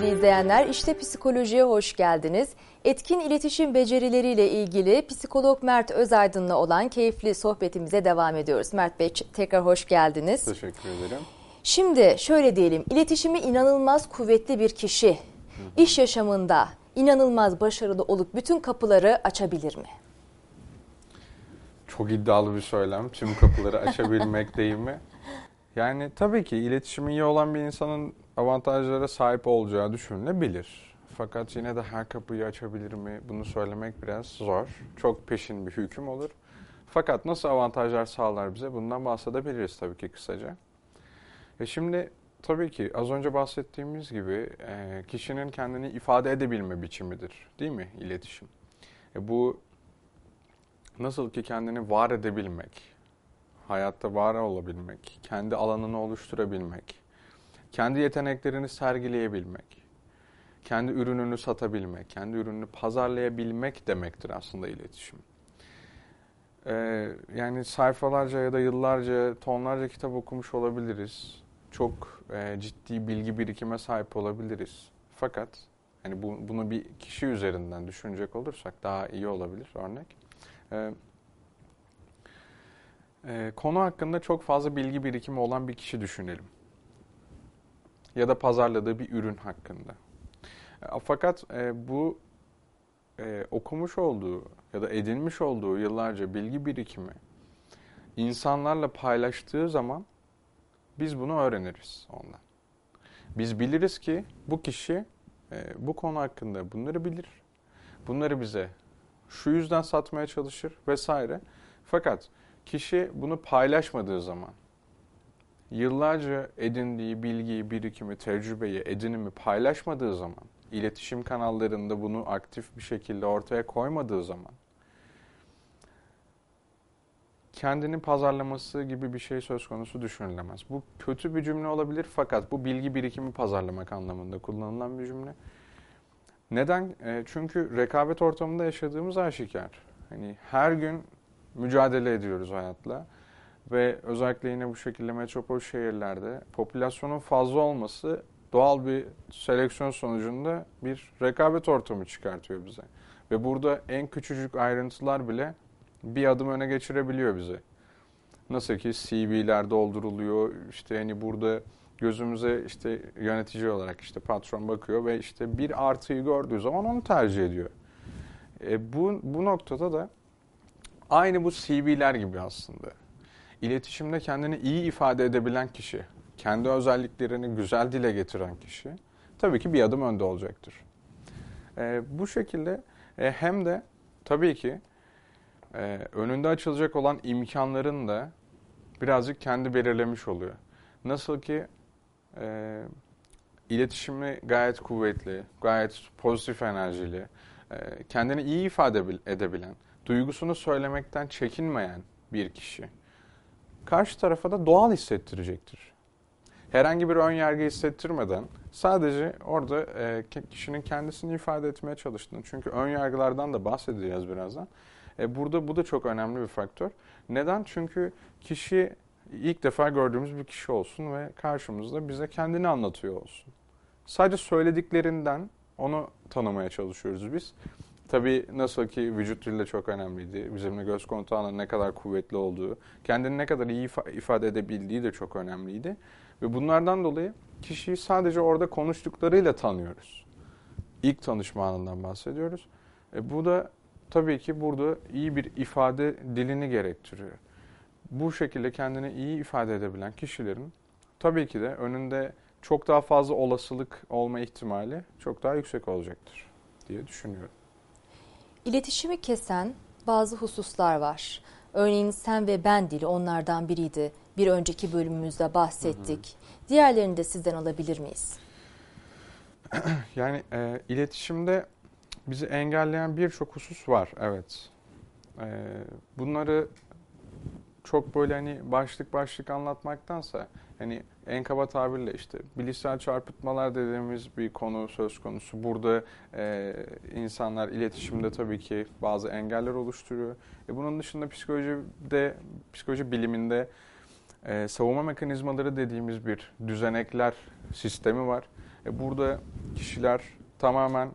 Sevgili izleyenler, işte psikolojiye hoş geldiniz. Etkin iletişim becerileriyle ilgili psikolog Mert Özaydın'la olan keyifli sohbetimize devam ediyoruz. Mert Bey tekrar hoş geldiniz. Teşekkür ederim. Şimdi şöyle diyelim, iletişimi inanılmaz kuvvetli bir kişi iş yaşamında inanılmaz başarılı olup bütün kapıları açabilir mi? Çok iddialı bir söylem. Tüm kapıları açabilmek değil mi? Yani tabii ki iletişimi iyi olan bir insanın avantajlara sahip olacağı düşünülebilir. Fakat yine de her kapıyı açabilir mi? Bunu söylemek biraz zor. Çok peşin bir hüküm olur. Fakat nasıl avantajlar sağlar bize? Bundan bahsedebiliriz tabii ki kısaca. E şimdi tabii ki az önce bahsettiğimiz gibi e, kişinin kendini ifade edebilme biçimidir. Değil mi iletişim? E bu nasıl ki kendini var edebilmek, hayatta var olabilmek, kendi alanını oluşturabilmek, kendi yeteneklerini sergileyebilmek, kendi ürününü satabilmek, kendi ürününü pazarlayabilmek demektir aslında iletişim. Ee, yani sayfalarca ya da yıllarca, tonlarca kitap okumuş olabiliriz. Çok e, ciddi bilgi birikime sahip olabiliriz. Fakat yani bu, bunu bir kişi üzerinden düşünecek olursak daha iyi olabilir örnek. Ee, e, konu hakkında çok fazla bilgi birikimi olan bir kişi düşünelim. Ya da pazarladığı bir ürün hakkında. E, fakat e, bu e, okumuş olduğu ya da edinmiş olduğu yıllarca bilgi birikimi insanlarla paylaştığı zaman biz bunu öğreniriz ondan. Biz biliriz ki bu kişi e, bu konu hakkında bunları bilir. Bunları bize şu yüzden satmaya çalışır vesaire. Fakat kişi bunu paylaşmadığı zaman yıllarca edindiği bilgiyi, birikimi, tecrübeyi, edinimi paylaşmadığı zaman, iletişim kanallarında bunu aktif bir şekilde ortaya koymadığı zaman kendini pazarlaması gibi bir şey söz konusu düşünülemez. Bu kötü bir cümle olabilir fakat bu bilgi birikimi pazarlamak anlamında kullanılan bir cümle. Neden? E, çünkü rekabet ortamında yaşadığımız aşikar. Hani her gün mücadele ediyoruz hayatla ve özellikle yine bu şekilde metropol şehirlerde popülasyonun fazla olması doğal bir seleksiyon sonucunda bir rekabet ortamı çıkartıyor bize. Ve burada en küçücük ayrıntılar bile bir adım öne geçirebiliyor bize. Nasıl ki CV'ler dolduruluyor, işte hani burada gözümüze işte yönetici olarak işte patron bakıyor ve işte bir artıyı gördüğü zaman onu tercih ediyor. E bu, bu noktada da aynı bu CV'ler gibi aslında. İletişimde kendini iyi ifade edebilen kişi, kendi özelliklerini güzel dile getiren kişi tabii ki bir adım önde olacaktır. E, bu şekilde e, hem de tabii ki e, önünde açılacak olan imkanların da birazcık kendi belirlemiş oluyor. Nasıl ki e, iletişimi gayet kuvvetli, gayet pozitif enerjili, e, kendini iyi ifade edebilen, duygusunu söylemekten çekinmeyen bir kişi karşı tarafa da doğal hissettirecektir. Herhangi bir ön yargı hissettirmeden sadece orada e, kişinin kendisini ifade etmeye çalıştığını. Çünkü ön yargılardan da bahsedeceğiz birazdan. E, burada bu da çok önemli bir faktör. Neden? Çünkü kişi ilk defa gördüğümüz bir kişi olsun ve karşımızda bize kendini anlatıyor olsun. Sadece söylediklerinden onu tanımaya çalışıyoruz biz. Tabii nasıl ki vücut dili de çok önemliydi. Bizimle göz kontağının ne kadar kuvvetli olduğu, kendini ne kadar iyi ifade edebildiği de çok önemliydi. Ve bunlardan dolayı kişiyi sadece orada konuştuklarıyla tanıyoruz. İlk tanışma anından bahsediyoruz. E bu da tabii ki burada iyi bir ifade dilini gerektiriyor. Bu şekilde kendini iyi ifade edebilen kişilerin tabii ki de önünde çok daha fazla olasılık olma ihtimali çok daha yüksek olacaktır diye düşünüyorum. İletişimi kesen bazı hususlar var. Örneğin sen ve ben dili onlardan biriydi. Bir önceki bölümümüzde bahsettik. Hı hı. Diğerlerini de sizden alabilir miyiz? Yani e, iletişimde bizi engelleyen birçok husus var, evet. E, bunları çok böyle hani başlık başlık anlatmaktansa hani en kaba tabirle işte bilişsel çarpıtmalar dediğimiz bir konu söz konusu. Burada e, insanlar iletişimde tabii ki bazı engeller oluşturuyor. E, bunun dışında psikolojide, psikoloji biliminde e, savunma mekanizmaları dediğimiz bir düzenekler sistemi var. E, burada kişiler tamamen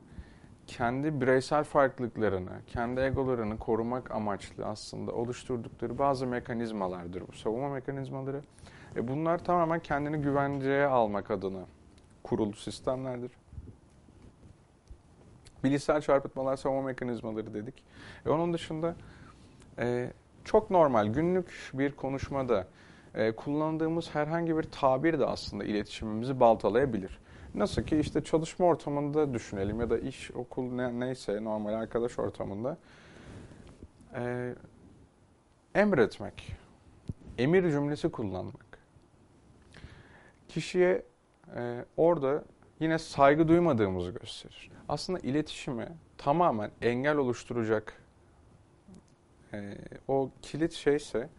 kendi bireysel farklılıklarını, kendi egolarını korumak amaçlı aslında oluşturdukları bazı mekanizmalardır bu savunma mekanizmaları. E bunlar tamamen kendini güvenceye almak adına kurulu sistemlerdir. Bilişsel çarpıtmalar savunma mekanizmaları dedik. E onun dışında e, çok normal günlük bir konuşmada e, kullandığımız herhangi bir tabir de aslında iletişimimizi baltalayabilir. Nasıl ki işte çalışma ortamında düşünelim ya da iş, okul ne, neyse normal arkadaş ortamında e, emretmek, emir cümlesi kullanmak. Kişiye e, orada yine saygı duymadığımızı gösterir. Aslında iletişime tamamen engel oluşturacak e, o kilit şeyse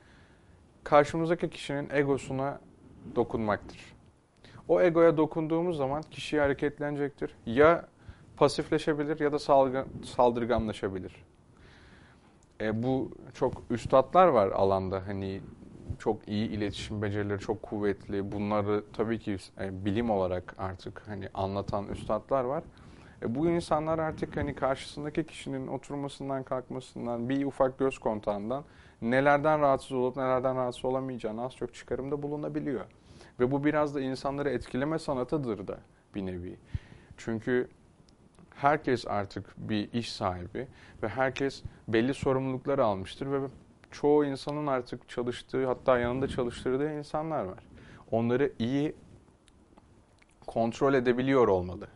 karşımızdaki kişinin egosuna dokunmaktır. O egoya dokunduğumuz zaman kişi hareketlenecektir. Ya pasifleşebilir ya da saldırganlaşabilir. E, bu çok üstadlar var alanda hani çok iyi iletişim becerileri çok kuvvetli. Bunları tabii ki e, bilim olarak artık hani anlatan üstadlar var. E, bu insanlar artık hani karşısındaki kişinin oturmasından kalkmasından bir ufak göz kontağından nelerden rahatsız olup nelerden rahatsız olamayacağını az çok çıkarımda bulunabiliyor. Ve bu biraz da insanları etkileme sanatıdır da bir nevi. Çünkü herkes artık bir iş sahibi ve herkes belli sorumlulukları almıştır ve çoğu insanın artık çalıştığı hatta yanında çalıştırdığı insanlar var. Onları iyi kontrol edebiliyor olmalı.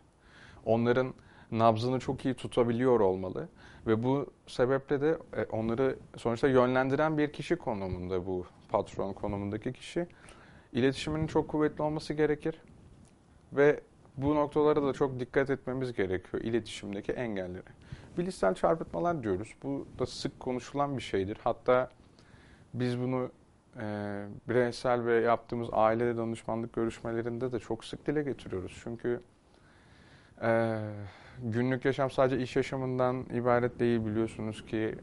Onların nabzını çok iyi tutabiliyor olmalı ve bu sebeple de e, onları sonuçta yönlendiren bir kişi konumunda bu patron konumundaki kişi iletişiminin çok kuvvetli olması gerekir ve bu noktalara da çok dikkat etmemiz gerekiyor iletişimdeki engellere. Bilişsel çarpıtmalar diyoruz. Bu da sık konuşulan bir şeydir. Hatta biz bunu e, bireysel ve yaptığımız aile danışmanlık görüşmelerinde de çok sık dile getiriyoruz. Çünkü e, günlük yaşam sadece iş yaşamından ibaret değil biliyorsunuz ki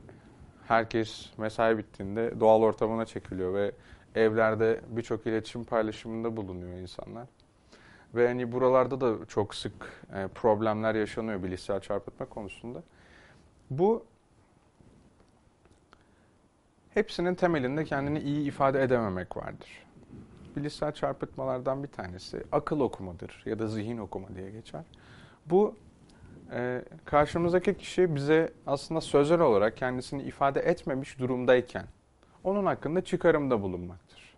herkes mesai bittiğinde doğal ortamına çekiliyor ve evlerde birçok iletişim paylaşımında bulunuyor insanlar. Ve hani buralarda da çok sık e, problemler yaşanıyor bilişsel çarpıtma konusunda. Bu hepsinin temelinde kendini iyi ifade edememek vardır. Bilişsel çarpıtmalardan bir tanesi akıl okumadır ya da zihin okuma diye geçer. Bu e, karşımızdaki kişi bize aslında sözel olarak kendisini ifade etmemiş durumdayken onun hakkında çıkarımda bulunmaktır.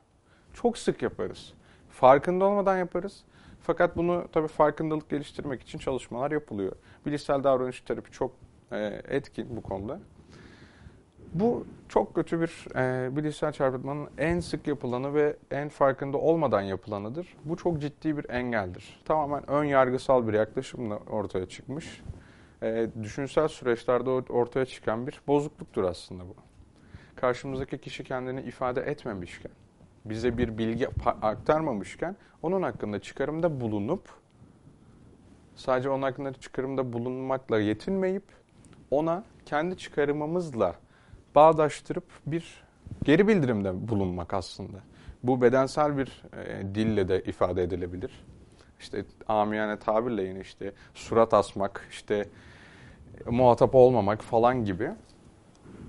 Çok sık yaparız. Farkında olmadan yaparız. Fakat bunu tabii farkındalık geliştirmek için çalışmalar yapılıyor. Bilişsel davranış terapi çok e, etkin bu konuda. Bu çok kötü bir e, bilişsel çarpıtmanın en sık yapılanı ve en farkında olmadan yapılanıdır. Bu çok ciddi bir engeldir. Tamamen ön yargısal bir yaklaşımla ortaya çıkmış. E, düşünsel süreçlerde ortaya çıkan bir bozukluktur aslında bu. Karşımızdaki kişi kendini ifade etmemişken, bize bir bilgi aktarmamışken onun hakkında çıkarımda bulunup sadece onun hakkında çıkarımda bulunmakla yetinmeyip ona kendi çıkarımımızla bağdaştırıp bir geri bildirimde bulunmak aslında. Bu bedensel bir e, dille de ifade edilebilir. İşte amiyane tabirle yine işte surat asmak, işte e, muhatap olmamak falan gibi.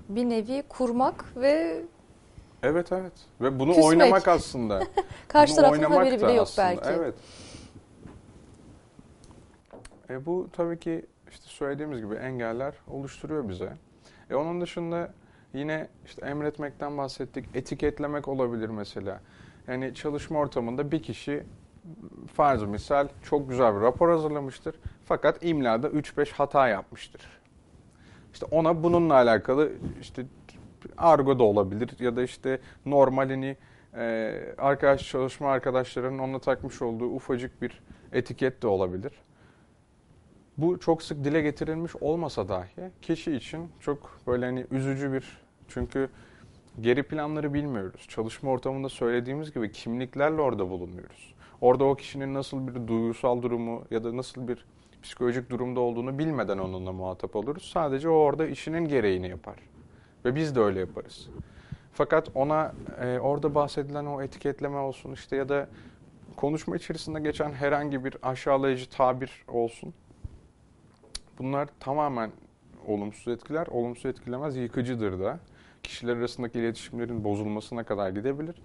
Bir nevi kurmak ve Evet evet. Ve bunu Küsmek. oynamak aslında. karşı Bunu tarafın haberi bile yok aslında, belki. Evet. E bu tabii ki işte söylediğimiz gibi engeller oluşturuyor bize. E onun dışında yine işte emretmekten bahsettik. Etiketlemek olabilir mesela. Yani çalışma ortamında bir kişi farz misal çok güzel bir rapor hazırlamıştır. Fakat imlada 3-5 hata yapmıştır. İşte ona bununla alakalı işte argo da olabilir ya da işte normalini e, arkadaş çalışma arkadaşlarının onunla takmış olduğu ufacık bir etiket de olabilir. Bu çok sık dile getirilmiş olmasa dahi kişi için çok böyle hani üzücü bir çünkü geri planları bilmiyoruz. Çalışma ortamında söylediğimiz gibi kimliklerle orada bulunuyoruz. Orada o kişinin nasıl bir duygusal durumu ya da nasıl bir psikolojik durumda olduğunu bilmeden onunla muhatap oluruz. Sadece o orada işinin gereğini yapar. Ve biz de öyle yaparız. Fakat ona e, orada bahsedilen o etiketleme olsun işte ya da konuşma içerisinde geçen herhangi bir aşağılayıcı tabir olsun. Bunlar tamamen olumsuz etkiler. Olumsuz etkilemez, yıkıcıdır da. Kişiler arasındaki iletişimlerin bozulmasına kadar gidebilir.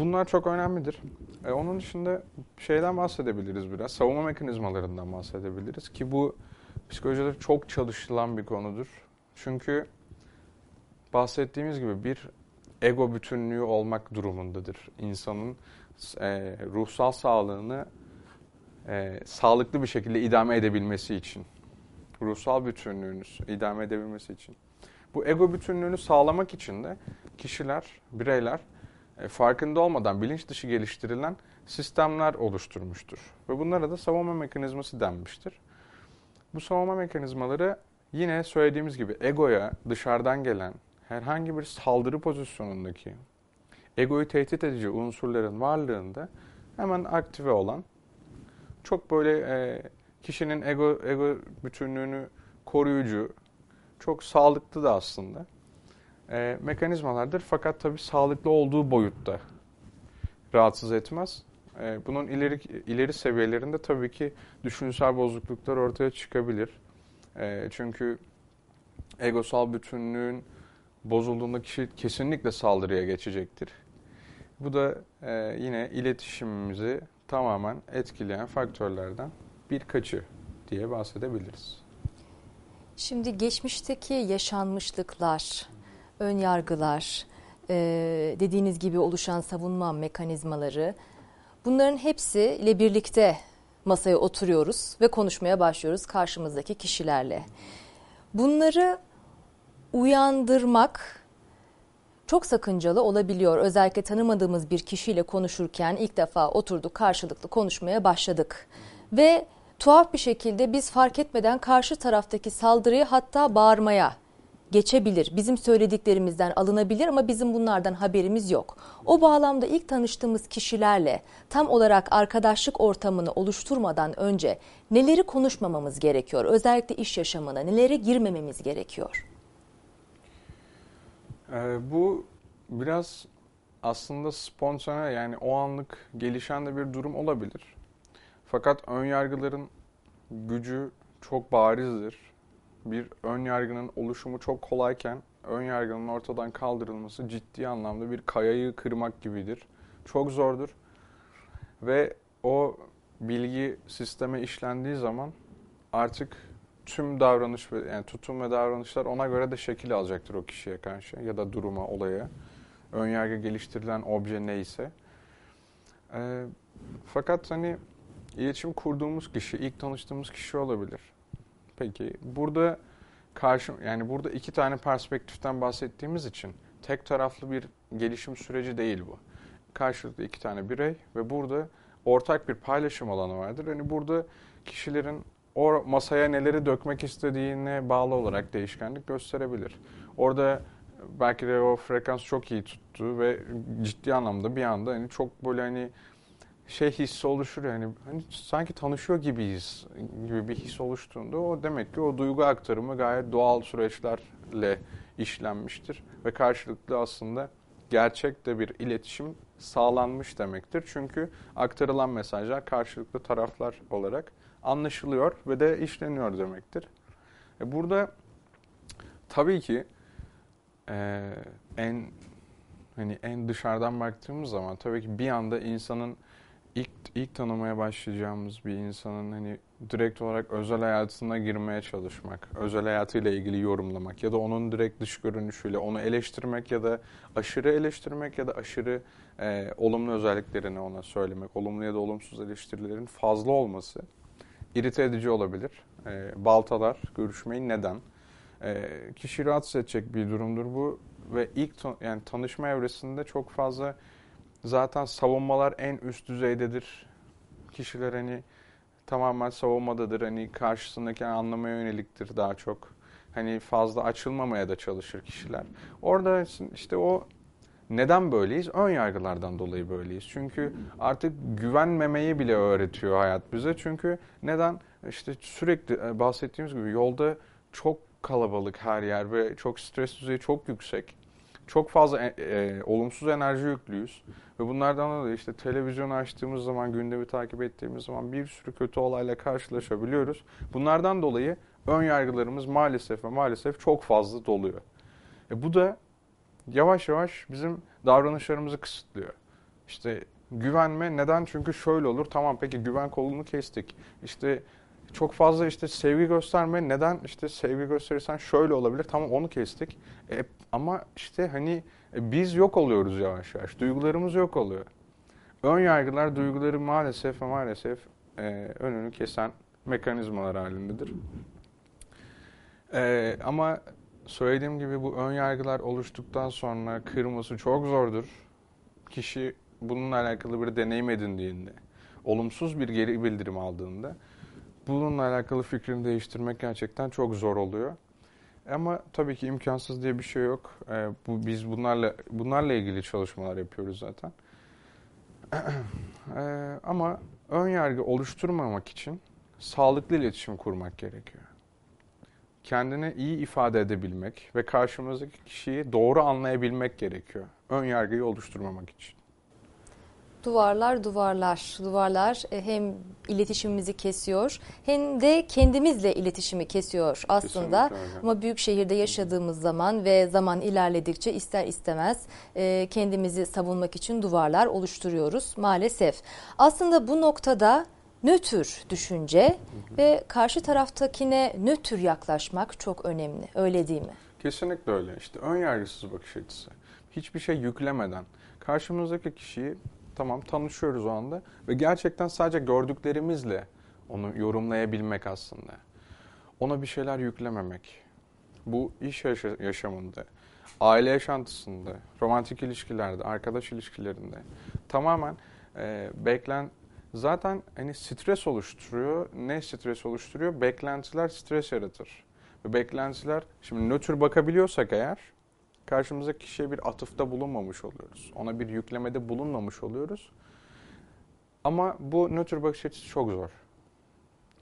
Bunlar çok önemlidir. E, onun dışında şeyden bahsedebiliriz biraz. Savunma mekanizmalarından bahsedebiliriz ki bu psikolojide çok çalışılan bir konudur. Çünkü bahsettiğimiz gibi bir ego bütünlüğü olmak durumundadır. İnsanın e, ruhsal sağlığını e, sağlıklı bir şekilde idame edebilmesi için. Ruhsal bütünlüğünü idame edebilmesi için. Bu ego bütünlüğünü sağlamak için de kişiler, bireyler farkında olmadan bilinç dışı geliştirilen sistemler oluşturmuştur. Ve bunlara da savunma mekanizması denmiştir. Bu savunma mekanizmaları yine söylediğimiz gibi egoya dışarıdan gelen herhangi bir saldırı pozisyonundaki egoyu tehdit edici unsurların varlığında hemen aktive olan çok böyle e, kişinin ego ego bütünlüğünü koruyucu, çok sağlıklı da aslında e, mekanizmalardır. Fakat tabii sağlıklı olduğu boyutta rahatsız etmez. E, bunun ileri ileri seviyelerinde tabii ki düşünsel bozukluklar ortaya çıkabilir. E, çünkü egosal bütünlüğün bozulduğunda kişi kesinlikle saldırıya geçecektir. Bu da e, yine iletişimimizi tamamen etkileyen faktörlerden birkaçı diye bahsedebiliriz. Şimdi geçmişteki yaşanmışlıklar, ön yargılar, e, dediğiniz gibi oluşan savunma mekanizmaları bunların hepsi ile birlikte masaya oturuyoruz ve konuşmaya başlıyoruz karşımızdaki kişilerle. Bunları uyandırmak çok sakıncalı olabiliyor. Özellikle tanımadığımız bir kişiyle konuşurken ilk defa oturduk karşılıklı konuşmaya başladık. Ve tuhaf bir şekilde biz fark etmeden karşı taraftaki saldırıyı hatta bağırmaya geçebilir. Bizim söylediklerimizden alınabilir ama bizim bunlardan haberimiz yok. O bağlamda ilk tanıştığımız kişilerle tam olarak arkadaşlık ortamını oluşturmadan önce neleri konuşmamamız gerekiyor? Özellikle iş yaşamına nelere girmememiz gerekiyor? Ee, bu biraz aslında spontane yani o anlık gelişen de bir durum olabilir. Fakat ön yargıların gücü çok barizdir. Bir ön yargının oluşumu çok kolayken ön yargının ortadan kaldırılması ciddi anlamda bir kayayı kırmak gibidir. Çok zordur. Ve o bilgi sisteme işlendiği zaman artık tüm davranış ve yani tutum ve davranışlar ona göre de şekil alacaktır o kişiye karşı ya da duruma, olaya. Önyargı geliştirilen obje neyse. E, fakat hani iletişim kurduğumuz kişi, ilk tanıştığımız kişi olabilir. Peki burada karşı yani burada iki tane perspektiften bahsettiğimiz için tek taraflı bir gelişim süreci değil bu. Karşılıklı iki tane birey ve burada ortak bir paylaşım alanı vardır. Hani burada kişilerin o masaya neleri dökmek istediğine bağlı olarak değişkenlik gösterebilir. Orada belki de o frekans çok iyi tuttu ve ciddi anlamda bir anda hani çok böyle hani şey hissi oluşur yani hani sanki tanışıyor gibiyiz gibi bir his oluştuğunda o demek ki o duygu aktarımı gayet doğal süreçlerle işlenmiştir ve karşılıklı aslında gerçek de bir iletişim sağlanmış demektir. Çünkü aktarılan mesajlar karşılıklı taraflar olarak anlaşılıyor ve de işleniyor demektir. E burada tabii ki e, en hani en dışarıdan baktığımız zaman tabii ki bir anda insanın ilk ilk tanımaya başlayacağımız bir insanın hani direkt olarak özel hayatına girmeye çalışmak, özel hayatıyla ilgili yorumlamak ya da onun direkt dış görünüşüyle onu eleştirmek ya da aşırı eleştirmek ya da aşırı e, olumlu özelliklerini ona söylemek, olumlu ya da olumsuz eleştirilerin fazla olması irite edici olabilir. E, baltalar görüşmeyi neden? E, kişi rahatsız edecek bir durumdur bu ve ilk yani tanışma evresinde çok fazla zaten savunmalar en üst düzeydedir. Kişiler hani tamamen savunmadadır. Hani karşısındaki anlamaya yöneliktir daha çok. Hani fazla açılmamaya da çalışır kişiler. Orada işte o neden böyleyiz? Ön yargılardan dolayı böyleyiz. Çünkü artık güvenmemeyi bile öğretiyor hayat bize. Çünkü neden? İşte sürekli e, bahsettiğimiz gibi yolda çok kalabalık her yer ve çok stres düzeyi çok yüksek. Çok fazla e, e, olumsuz enerji yüklüyüz. Ve bunlardan dolayı işte televizyonu açtığımız zaman, gündemi takip ettiğimiz zaman bir sürü kötü olayla karşılaşabiliyoruz. Bunlardan dolayı ön yargılarımız maalesef ve maalesef çok fazla doluyor. E bu da yavaş yavaş bizim davranışlarımızı kısıtlıyor. İşte güvenme neden? Çünkü şöyle olur. Tamam peki güven kolunu kestik. İşte çok fazla işte sevgi gösterme neden? İşte sevgi gösterirsen şöyle olabilir. Tamam onu kestik. E, ama işte hani e, biz yok oluyoruz yavaş yavaş. Duygularımız yok oluyor. Ön yargılar duyguları maalesef maalesef e, önünü kesen mekanizmalar halindedir. E, ama söylediğim gibi bu ön yargılar oluştuktan sonra kırması çok zordur. Kişi bununla alakalı bir deneyim edindiğinde, olumsuz bir geri bildirim aldığında bununla alakalı fikrini değiştirmek gerçekten çok zor oluyor. Ama tabii ki imkansız diye bir şey yok. Ee, bu biz bunlarla bunlarla ilgili çalışmalar yapıyoruz zaten. ee, ama ön yargı oluşturmamak için sağlıklı iletişim kurmak gerekiyor. Kendini iyi ifade edebilmek ve karşımızdaki kişiyi doğru anlayabilmek gerekiyor. Ön yargıyı oluşturmamak için. Duvarlar duvarlar. Duvarlar e, hem iletişimimizi kesiyor hem de kendimizle iletişimi kesiyor aslında. Ama büyük şehirde yaşadığımız zaman ve zaman ilerledikçe ister istemez e, kendimizi savunmak için duvarlar oluşturuyoruz maalesef. Aslında bu noktada nötr düşünce hı hı. ve karşı taraftakine nötr yaklaşmak çok önemli. Öyle değil mi? Kesinlikle öyle. İşte ön yargısız bakış açısı. Hiçbir şey yüklemeden karşımızdaki kişiyi Tamam tanışıyoruz o anda ve gerçekten sadece gördüklerimizle onu yorumlayabilmek aslında. Ona bir şeyler yüklememek. Bu iş yaşamında, aile yaşantısında, romantik ilişkilerde, arkadaş ilişkilerinde tamamen e, beklen zaten hani stres oluşturuyor. Ne stres oluşturuyor? Beklentiler stres yaratır. Ve beklentiler şimdi nötr bakabiliyorsak eğer karşımıza kişiye bir atıfta bulunmamış oluyoruz. Ona bir yüklemede bulunmamış oluyoruz. Ama bu nötr bakış açısı çok zor.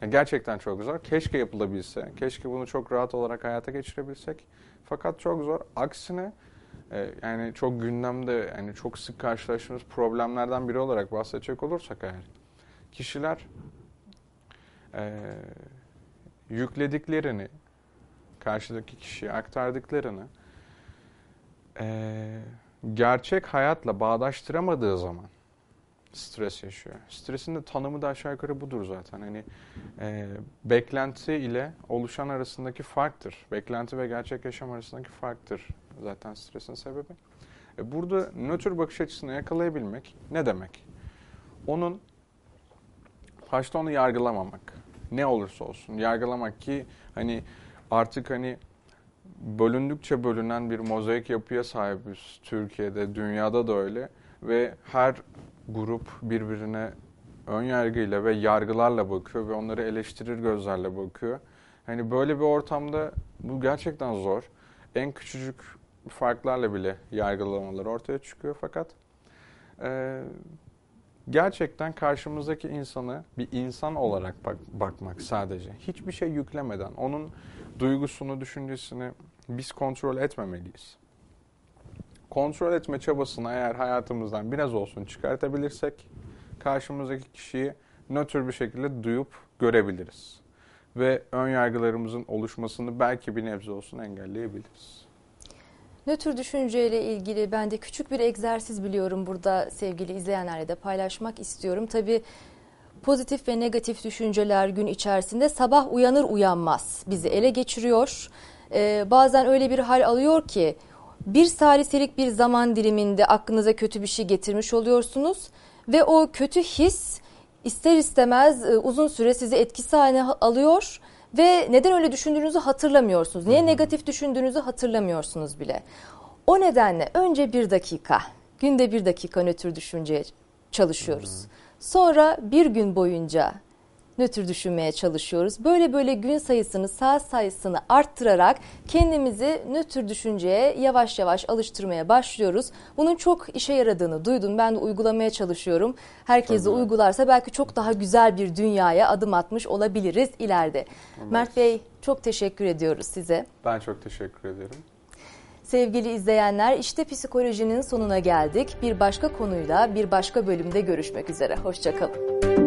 Yani gerçekten çok zor. Keşke yapılabilse. Keşke bunu çok rahat olarak hayata geçirebilsek. Fakat çok zor. Aksine e, yani çok gündemde yani çok sık karşılaştığımız problemlerden biri olarak bahsedecek olursak eğer kişiler e, yüklediklerini karşıdaki kişiye aktardıklarını e, gerçek hayatla bağdaştıramadığı zaman stres yaşıyor. Stresin de tanımı da aşağı yukarı budur zaten. Hani e, beklenti ile oluşan arasındaki farktır. Beklenti ve gerçek yaşam arasındaki farktır zaten stresin sebebi. E, burada nötr bakış açısını yakalayabilmek ne demek? Onun başta onu yargılamamak. Ne olursa olsun yargılamak ki hani artık hani bölündükçe bölünen bir mozaik yapıya sahibiz Türkiye'de, dünyada da öyle ve her grup birbirine ön yargıyla ve yargılarla bakıyor ve onları eleştirir gözlerle bakıyor. Hani böyle bir ortamda bu gerçekten zor. En küçücük farklarla bile yargılamalar ortaya çıkıyor fakat e, gerçekten karşımızdaki insanı bir insan olarak bak, bakmak sadece. Hiçbir şey yüklemeden, onun duygusunu, düşüncesini biz kontrol etmemeliyiz. Kontrol etme çabasını eğer hayatımızdan biraz olsun çıkartabilirsek karşımızdaki kişiyi nötr bir şekilde duyup görebiliriz. Ve ön yargılarımızın oluşmasını belki bir nebze olsun engelleyebiliriz. Nötr düşünceyle ilgili ben de küçük bir egzersiz biliyorum burada sevgili izleyenlerle de paylaşmak istiyorum. Tabii pozitif ve negatif düşünceler gün içerisinde sabah uyanır uyanmaz bizi ele geçiriyor. Ee, bazen öyle bir hal alıyor ki bir saliselik bir zaman diliminde aklınıza kötü bir şey getirmiş oluyorsunuz ve o kötü his ister istemez e, uzun süre sizi etkisi haline alıyor ve neden öyle düşündüğünüzü hatırlamıyorsunuz. Niye negatif düşündüğünüzü hatırlamıyorsunuz bile. O nedenle önce bir dakika, günde bir dakika nötr düşünceye çalışıyoruz. Sonra bir gün boyunca nötr düşünmeye çalışıyoruz. Böyle böyle gün sayısını, saat sayısını arttırarak kendimizi nötr düşünceye yavaş yavaş alıştırmaya başlıyoruz. Bunun çok işe yaradığını duydum. Ben de uygulamaya çalışıyorum. Herkes de uygularsa belki çok daha güzel bir dünyaya adım atmış olabiliriz ileride. Evet. Mert Bey çok teşekkür ediyoruz size. Ben çok teşekkür ederim. Sevgili izleyenler işte psikolojinin sonuna geldik. Bir başka konuyla bir başka bölümde görüşmek üzere. Hoşçakalın.